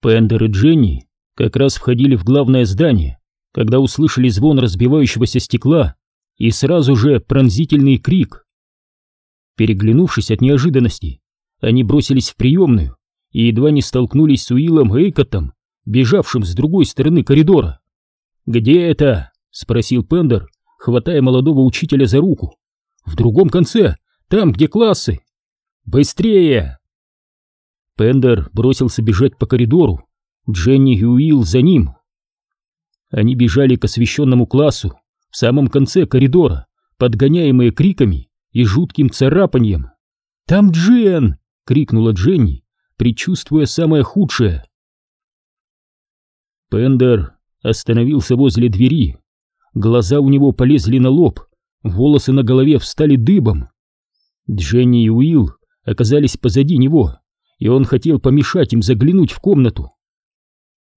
Пендер и Дженни как раз входили в главное здание, когда услышали звон разбивающегося стекла и сразу же пронзительный крик. Переглянувшись от неожиданности, они бросились в приемную и едва не столкнулись с Уиллом Эйкотом, бежавшим с другой стороны коридора. «Где это?» — спросил Пендер, хватая молодого учителя за руку. «В другом конце, там, где классы!» «Быстрее!» Пендер бросился бежать по коридору, Дженни и Уилл за ним. Они бежали к освещенному классу, в самом конце коридора, подгоняемые криками и жутким царапаньем. «Там Джен!» — крикнула Дженни, предчувствуя самое худшее. Пендер остановился возле двери. Глаза у него полезли на лоб, волосы на голове встали дыбом. Дженни и Уилл оказались позади него, и он хотел помешать им заглянуть в комнату.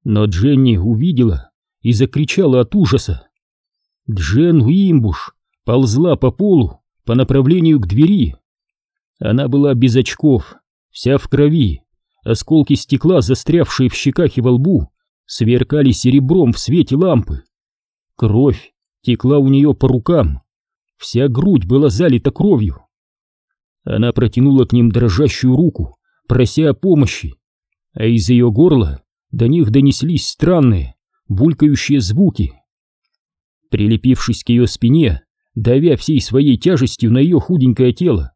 Но Дженни увидела и закричала от ужаса. Джен Уимбуш ползла по полу по направлению к двери. Она была без очков, вся в крови, осколки стекла, застрявшие в щеках и во лбу, сверкали серебром в свете лампы. Кровь текла у нее по рукам, вся грудь была залита кровью. Она протянула к ним дрожащую руку, прося о помощи, а из ее горла до них донеслись странные, булькающие звуки. Прилепившись к ее спине, давя всей своей тяжестью на ее худенькое тело,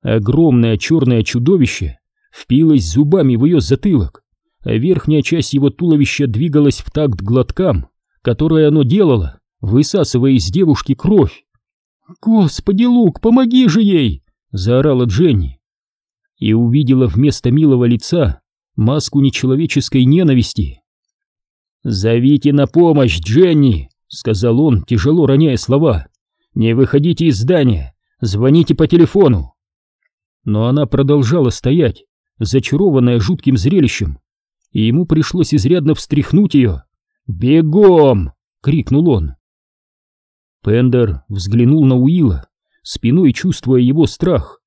огромное черное чудовище впилось зубами в ее затылок, а верхняя часть его туловища двигалась в такт глоткам, которые оно делало, высасывая из девушки кровь. «Господи, Лук, помоги же ей!» — заорала Дженни. И увидела вместо милого лица маску нечеловеческой ненависти. «Зовите на помощь, Дженни!» — сказал он, тяжело роняя слова. «Не выходите из здания, звоните по телефону!» Но она продолжала стоять, зачарованная жутким зрелищем, и ему пришлось изрядно встряхнуть ее. «Бегом!» — крикнул он. Пендер взглянул на Уилла, спиной чувствуя его страх.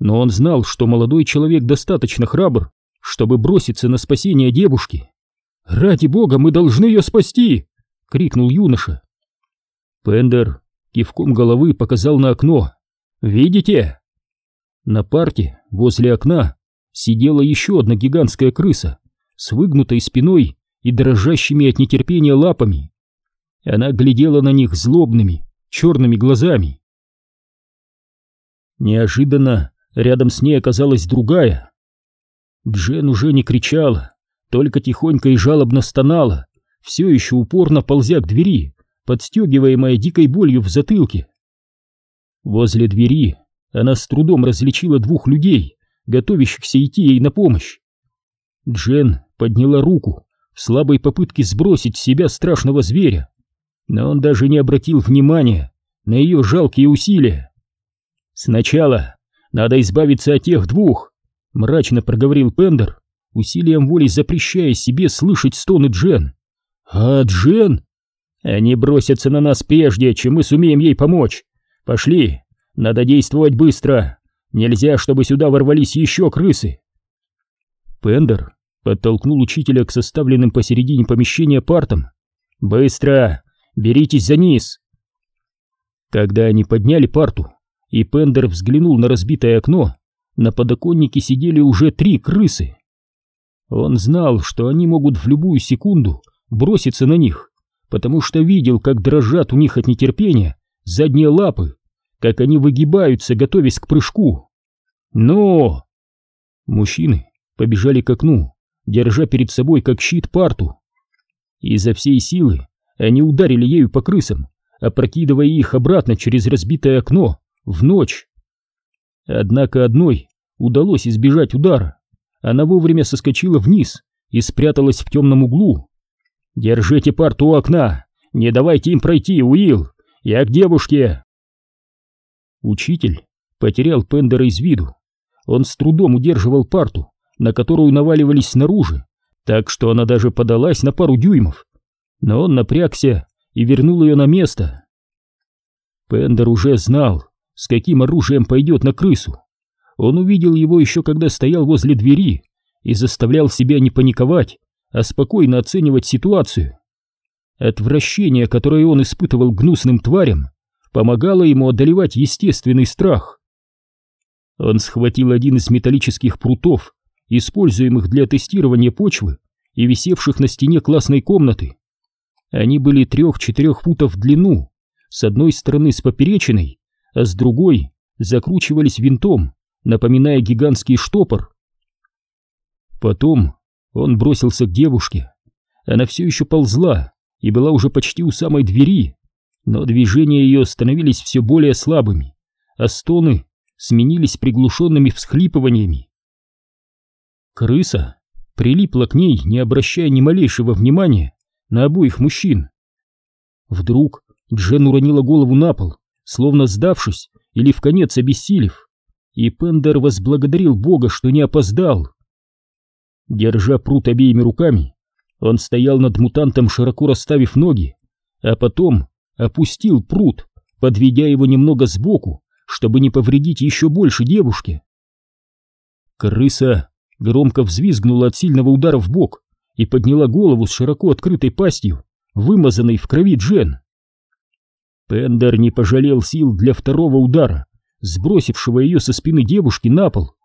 Но он знал, что молодой человек достаточно храбр, чтобы броситься на спасение девушки. «Ради бога, мы должны ее спасти!» — крикнул юноша. Пендер кивком головы показал на окно. «Видите?» На парке возле окна сидела еще одна гигантская крыса с выгнутой спиной и дрожащими от нетерпения лапами. Она глядела на них злобными, черными глазами. Неожиданно рядом с ней оказалась другая, Джен уже не кричала, только тихонько и жалобно стонала, все еще упорно ползя к двери, подстегиваемая дикой болью в затылке. Возле двери она с трудом различила двух людей, готовящихся идти ей на помощь. Джен подняла руку в слабой попытке сбросить с себя страшного зверя, но он даже не обратил внимания на ее жалкие усилия. «Сначала надо избавиться от тех двух», Мрачно проговорил Пендер, усилием воли запрещая себе слышать стоны Джен. «А Джен?» «Они бросятся на нас прежде, чем мы сумеем ей помочь. Пошли, надо действовать быстро. Нельзя, чтобы сюда ворвались еще крысы». Пендер подтолкнул учителя к составленным посередине помещения партам. «Быстро! Беритесь за низ!» Когда они подняли парту, и Пендер взглянул на разбитое окно, на подоконнике сидели уже три крысы. Он знал, что они могут в любую секунду броситься на них, потому что видел, как дрожат у них от нетерпения задние лапы, как они выгибаются, готовясь к прыжку. Но мужчины побежали к окну, держа перед собой как щит парту. Изо всей силы они ударили ею по крысам, опрокидывая их обратно через разбитое окно в ночь. Однако одной удалось избежать удара. Она вовремя соскочила вниз и спряталась в темном углу. «Держите парту у окна! Не давайте им пройти, Уилл! Я к девушке!» Учитель потерял Пендера из виду. Он с трудом удерживал парту, на которую наваливались снаружи, так что она даже подалась на пару дюймов. Но он напрягся и вернул ее на место. Пендер уже знал, с каким оружием пойдет на крысу. Он увидел его еще когда стоял возле двери и заставлял себя не паниковать, а спокойно оценивать ситуацию. Отвращение, которое он испытывал гнусным тварям, помогало ему одолевать естественный страх. Он схватил один из металлических прутов, используемых для тестирования почвы и висевших на стене классной комнаты. Они были трех-четырех футов в длину, с одной стороны с поперечиной, а с другой закручивались винтом, напоминая гигантский штопор. Потом он бросился к девушке. Она все еще ползла и была уже почти у самой двери, но движения ее становились все более слабыми, а стоны сменились приглушенными всхлипываниями. Крыса прилипла к ней, не обращая ни малейшего внимания на обоих мужчин. Вдруг Джен уронила голову на пол, словно сдавшись или в конец обессилев, и Пендер возблагодарил Бога, что не опоздал. Держа прут обеими руками, он стоял над мутантом, широко расставив ноги, а потом опустил прут, подведя его немного сбоку, чтобы не повредить еще больше девушке. Крыса громко взвизгнула от сильного удара в бок и подняла голову с широко открытой пастью, вымазанной в крови Джен. Пендер не пожалел сил для второго удара, сбросившего ее со спины девушки на пол.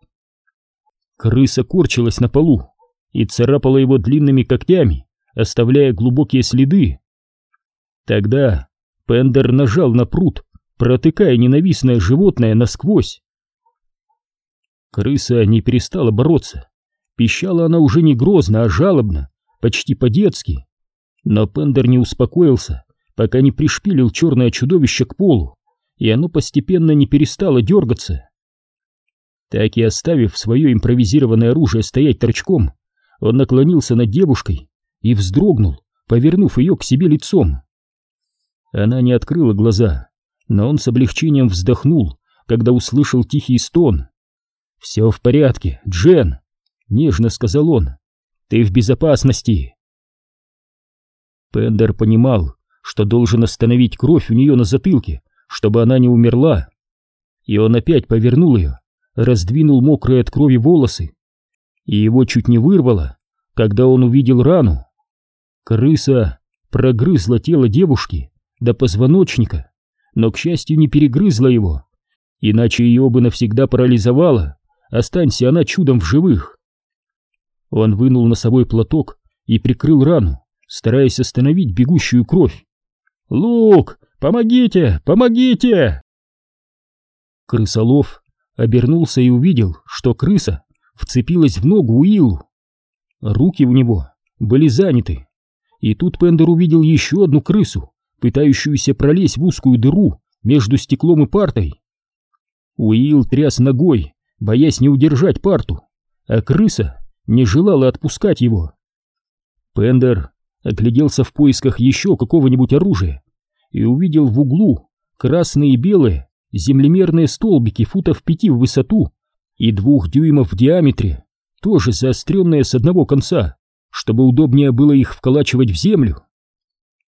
Крыса корчилась на полу и царапала его длинными когтями, оставляя глубокие следы. Тогда Пендер нажал на пруд, протыкая ненавистное животное насквозь. Крыса не перестала бороться. Пищала она уже не грозно, а жалобно, почти по-детски. Но Пендер не успокоился, пока не пришпилил черное чудовище к полу, и оно постепенно не перестало дергаться. Так и оставив свое импровизированное оружие стоять торчком, он наклонился над девушкой и вздрогнул, повернув ее к себе лицом. Она не открыла глаза, но он с облегчением вздохнул, когда услышал тихий стон. «Все в порядке, Джен!» — нежно сказал он. «Ты в безопасности!» Пендер понимал, что должен остановить кровь у нее на затылке, чтобы она не умерла. И он опять повернул ее, раздвинул мокрые от крови волосы, и его чуть не вырвало, когда он увидел рану. Крыса прогрызла тело девушки до позвоночника, но, к счастью, не перегрызла его, иначе ее бы навсегда парализовала, останься она чудом в живых. Он вынул носовой платок и прикрыл рану, стараясь остановить бегущую кровь. «Лук, помогите, помогите!» Крысолов обернулся и увидел, что крыса вцепилась в ногу Уиллу. Руки у него были заняты. И тут Пендер увидел еще одну крысу, пытающуюся пролезть в узкую дыру между стеклом и партой. Уилл тряс ногой, боясь не удержать парту, а крыса не желала отпускать его. Пендер огляделся в поисках еще какого-нибудь оружия и увидел в углу красные и белые землемерные столбики футов пяти в высоту и двух дюймов в диаметре, тоже заостренные с одного конца, чтобы удобнее было их вколачивать в землю.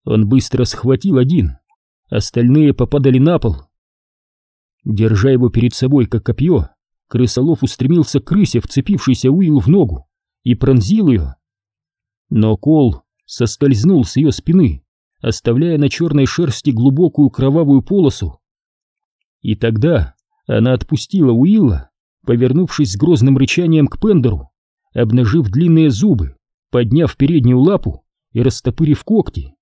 Он быстро схватил один, остальные попадали на пол. Держа его перед собой, как копье, крысолов устремился к крысе, вцепившейся Уиллу в ногу, и пронзил ее. Но кол соскользнул с ее спины, оставляя на черной шерсти глубокую кровавую полосу. И тогда она отпустила Уилла повернувшись с грозным рычанием к Пендеру, обнажив длинные зубы, подняв переднюю лапу и растопырив когти.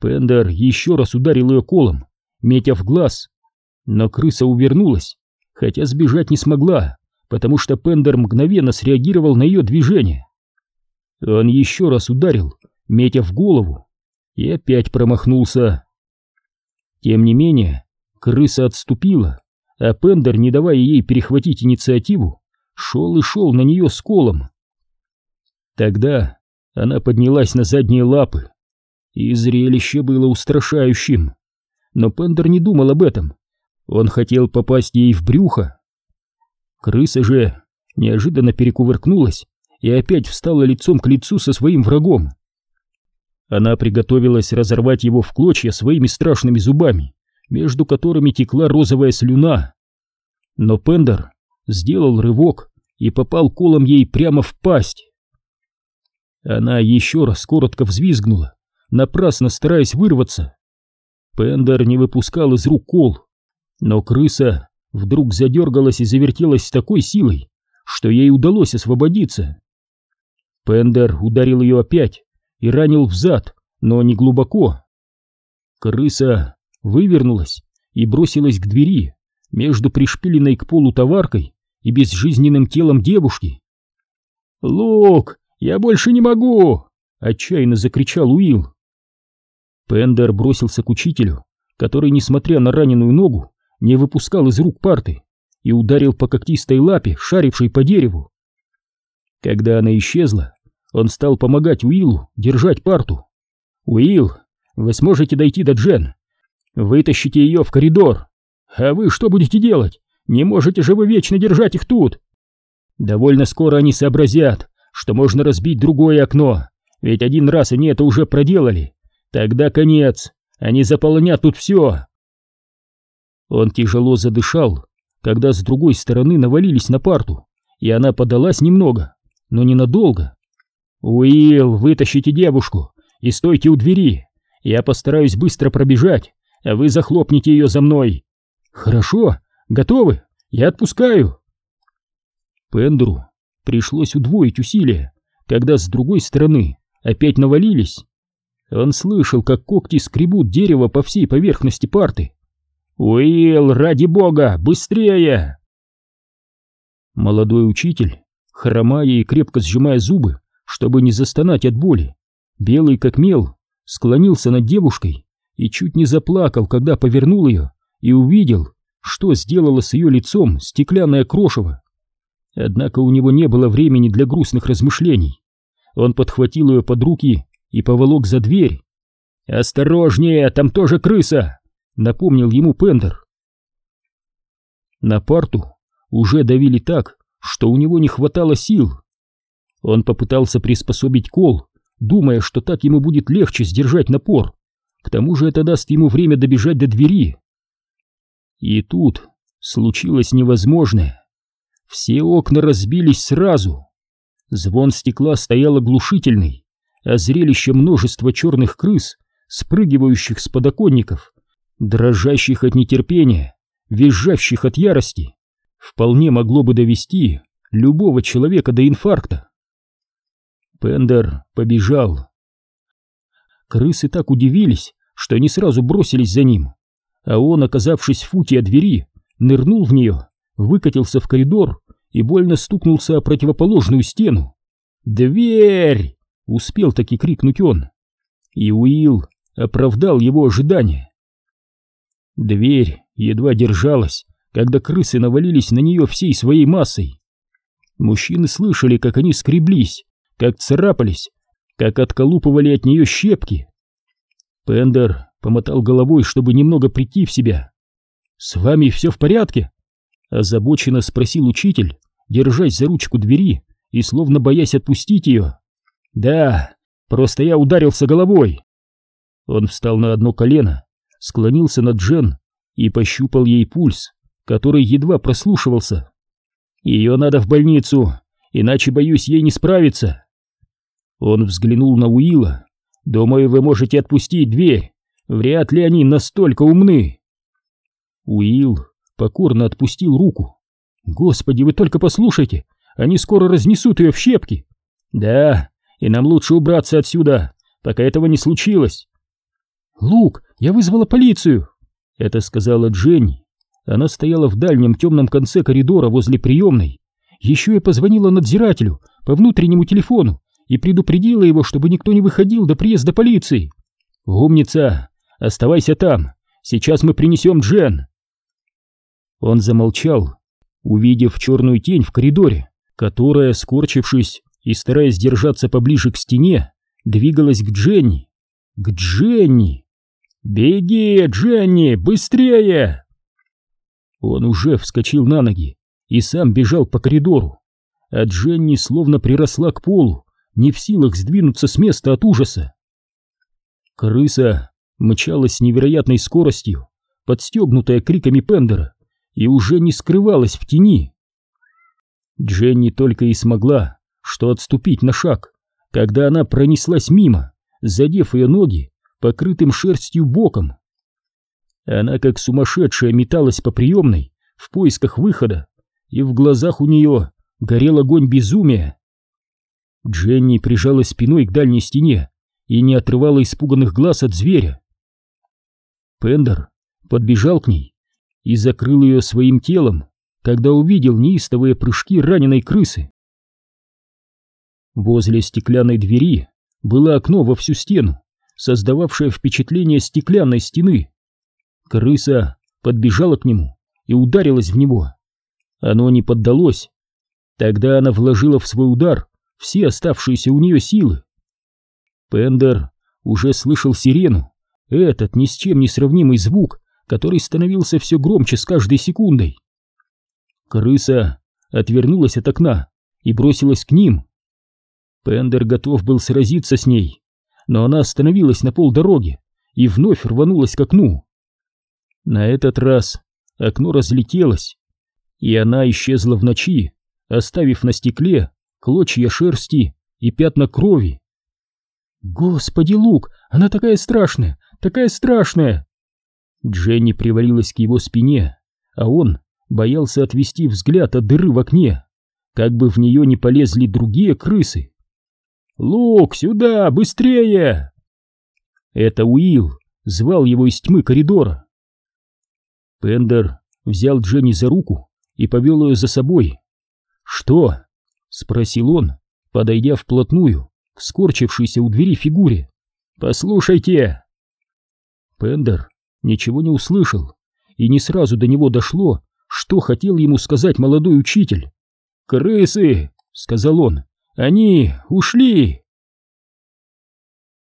Пендер еще раз ударил ее колом, метя в глаз, но крыса увернулась, хотя сбежать не смогла, потому что Пендер мгновенно среагировал на ее движение. Он еще раз ударил, метя в голову, и опять промахнулся. Тем не менее, крыса отступила, а Пендер, не давая ей перехватить инициативу, шел и шел на нее с колом. Тогда она поднялась на задние лапы, и зрелище было устрашающим. Но Пендер не думал об этом. Он хотел попасть ей в брюхо. Крыса же неожиданно перекувыркнулась и опять встала лицом к лицу со своим врагом. Она приготовилась разорвать его в клочья своими страшными зубами между которыми текла розовая слюна. Но Пендер сделал рывок и попал колом ей прямо в пасть. Она еще раз коротко взвизгнула, напрасно стараясь вырваться. Пендер не выпускал из рук кол, но крыса вдруг задергалась и завертелась с такой силой, что ей удалось освободиться. Пендер ударил ее опять и ранил в зад, но не глубоко. Крыса вывернулась и бросилась к двери между пришпиленной к полу товаркой и безжизненным телом девушки. «Лук, я больше не могу!» — отчаянно закричал Уилл. Пендер бросился к учителю, который, несмотря на раненую ногу, не выпускал из рук парты и ударил по когтистой лапе, шарившей по дереву. Когда она исчезла, он стал помогать Уиллу держать парту. «Уилл, вы сможете дойти до Джен. Вытащите ее в коридор. А вы что будете делать? Не можете же вы вечно держать их тут!» «Довольно скоро они сообразят, что можно разбить другое окно, ведь один раз они это уже проделали. Тогда конец, они заполонят тут все!» Он тяжело задышал, когда с другой стороны навалились на парту, и она подалась немного, но ненадолго. «Уилл, вытащите девушку и стойте у двери. Я постараюсь быстро пробежать, а вы захлопните ее за мной». «Хорошо, готовы? Я отпускаю». Пендеру пришлось удвоить усилия, когда с другой стороны опять навалились. Он слышал, как когти скребут дерево по всей поверхности парты. «Уилл, ради бога, быстрее!» Молодой учитель, хромая и крепко сжимая зубы, чтобы не застонать от боли, белый как мел, склонился над девушкой и чуть не заплакал, когда повернул ее и увидел, что сделало с ее лицом стеклянное крошево. Однако у него не было времени для грустных размышлений. Он подхватил ее под руки и поволок за дверь. «Осторожнее, там тоже крыса!» напомнил ему Пендер. На парту уже давили так, что у него не хватало сил. Он попытался приспособить кол, думая, что так ему будет легче сдержать напор. К тому же это даст ему время добежать до двери. И тут случилось невозможное. Все окна разбились сразу. Звон стекла стоял оглушительный, а зрелище множества черных крыс, спрыгивающих с подоконников, дрожащих от нетерпения, визжащих от ярости, вполне могло бы довести любого человека до инфаркта. Пендер побежал. Крысы так удивились, что они сразу бросились за ним, а он, оказавшись в футе от двери, нырнул в нее, выкатился в коридор и больно стукнулся о противоположную стену. «Дверь!» — успел таки крикнуть он. И Уилл оправдал его ожидания. Дверь едва держалась, когда крысы навалились на нее всей своей массой. Мужчины слышали, как они скреблись, как царапались, как отколупывали от нее щепки. Пендер помотал головой, чтобы немного прийти в себя. «С вами все в порядке?» Озабоченно спросил учитель, держась за ручку двери и словно боясь отпустить ее. «Да, просто я ударился головой». Он встал на одно колено склонился над Джен и пощупал ей пульс, который едва прослушивался. «Ее надо в больницу, иначе, боюсь, ей не справиться». Он взглянул на Уилла. «Думаю, вы можете отпустить дверь. Вряд ли они настолько умны». Уилл покорно отпустил руку. «Господи, вы только послушайте, они скоро разнесут ее в щепки». «Да, и нам лучше убраться отсюда, пока этого не случилось». «Лук, я вызвала полицию!» Это сказала Дженни. Она стояла в дальнем темном конце коридора возле приемной. Еще я позвонила надзирателю по внутреннему телефону и предупредила его, чтобы никто не выходил до приезда полиции. «Умница! Оставайся там! Сейчас мы принесем Джен!» Он замолчал, увидев черную тень в коридоре, которая, скорчившись и стараясь держаться поближе к стене, двигалась к Дженни. К Дженни! «Беги, Дженни, быстрее!» Он уже вскочил на ноги и сам бежал по коридору, а Дженни словно приросла к полу, не в силах сдвинуться с места от ужаса. Крыса мчалась с невероятной скоростью, подстегнутая криками Пендера, и уже не скрывалась в тени. Дженни только и смогла, что отступить на шаг, когда она пронеслась мимо, задев ее ноги покрытым шерстью боком. Она как сумасшедшая металась по приемной в поисках выхода, и в глазах у нее горел огонь безумия. Дженни прижалась спиной к дальней стене и не отрывала испуганных глаз от зверя. Пендер подбежал к ней и закрыл ее своим телом, когда увидел неистовые прыжки раненой крысы. Возле стеклянной двери было окно во всю стену, создававшее впечатление стеклянной стены. Крыса подбежала к нему и ударилась в него. Оно не поддалось. Тогда она вложила в свой удар все оставшиеся у нее силы. Пендер уже слышал сирену, этот ни с чем не сравнимый звук, который становился все громче с каждой секундой. Крыса отвернулась от окна и бросилась к ним. Пендер готов был сразиться с ней, но она остановилась на полдороги и вновь рванулась к окну. На этот раз окно разлетелось, и она исчезла в ночи, оставив на стекле клочья шерсти и пятна крови. «Господи, Лук, она такая страшная, такая страшная!» Дженни привалилась к его спине, а он боялся отвести взгляд от дыры в окне, как бы в нее не полезли другие крысы. «Лук, сюда, быстрее!» Это Уилл звал его из тьмы коридора. Пендер взял Дженни за руку и повел ее за собой. «Что?» — спросил он, подойдя вплотную к скорчившейся у двери фигуре. «Послушайте!» Пендер ничего не услышал, и не сразу до него дошло, что хотел ему сказать молодой учитель. «Крысы!» — сказал он. «Они ушли!»